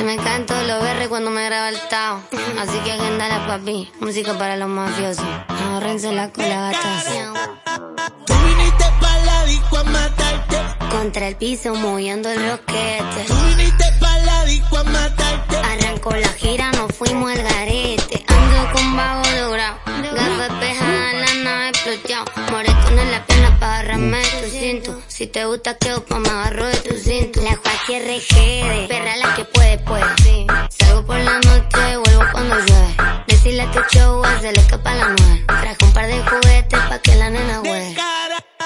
Se me caen todos los berres cuando me graba el tao. Así que la papi. Música para los mafiosos. Ahorrense la cola gatas. Tú viniste pa' la disco a matarte. Contra el piso moviendo el roquete. Tú viniste pa' la disco a matarte. Arrancó la gira, nos fuimos al garete. Ando con vago logrado. Gafas pejadas, la nave exploteado. Moretón en la Si te gusta que pa' me agarro de tu cinto. La Joaquín RGD. Perra la que puede, puede. Salgo por la noche, vuelvo cuando llueve. Decirle a tu show, le escapa la nueve. Traje un par de juguetes pa' que la nena juegue.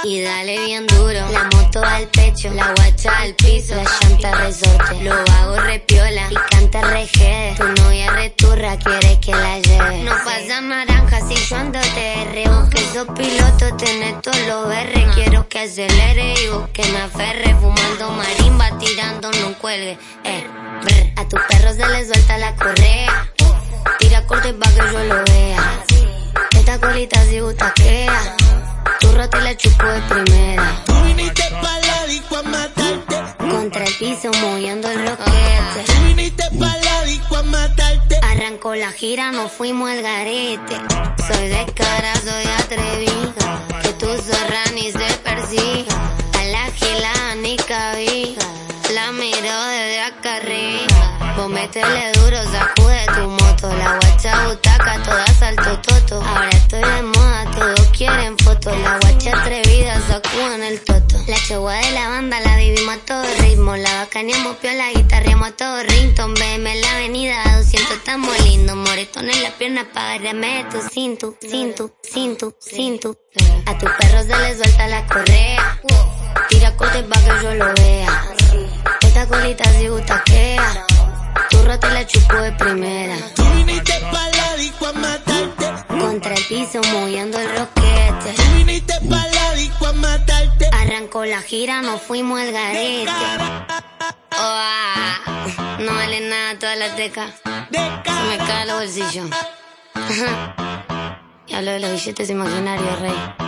Y dale bien duro, la moto al pecho, la guacha al piso, la llanta resorte, lo hago repiola, pasa naranja si yo ando TR, que sos piloto, tenés todos los R, quiero que acelere y vos que me aferre, fumando marimba, tirando no cuelgue, eh, a tu perro se le suelta la correa, tira corte pa' que yo lo vea, esta colita si butaquea te la chupo de primera. Tú viniste pa' la disco a matarte. Moviendo el roquete. Tú viniste pa' la disco a matarte. Arrancó la gira, nos fuimos al garete. Soy de cara, soy atrevida. Que tu zorra ni se persiga. A la gila ni cabija. La miro desde acá arriba. Vos métele duro, sacude tu moto. La guacha butaca, toda salto toto. Ahora estoy de moda, todos quieren fotos. La atrevida, sacúan el toto. Chagua de la banda la vivimos a todo ritmo. La bacaneamos piola, guitarreamos a todo rington. Veme en la avenida, 200 estamos lindos. Moretón en la pierna para agarrarme tu cinto, cinto, cinto, cinto. A tu perro se le suelta la correa. Tira corte pa' que yo lo vea. Esta colita si quea. Tu rote la chupo de primera. Tú viniste pa' la disco a matarte. Contra el piso moviendo el roquete. Tú viniste pa' matarte. Arrancó la gira, nos fuimos al garete. Oh, ah, no vale nada toda la teca. Se me cae los bolsillos. y hablo de los billetes imaginarios, rey.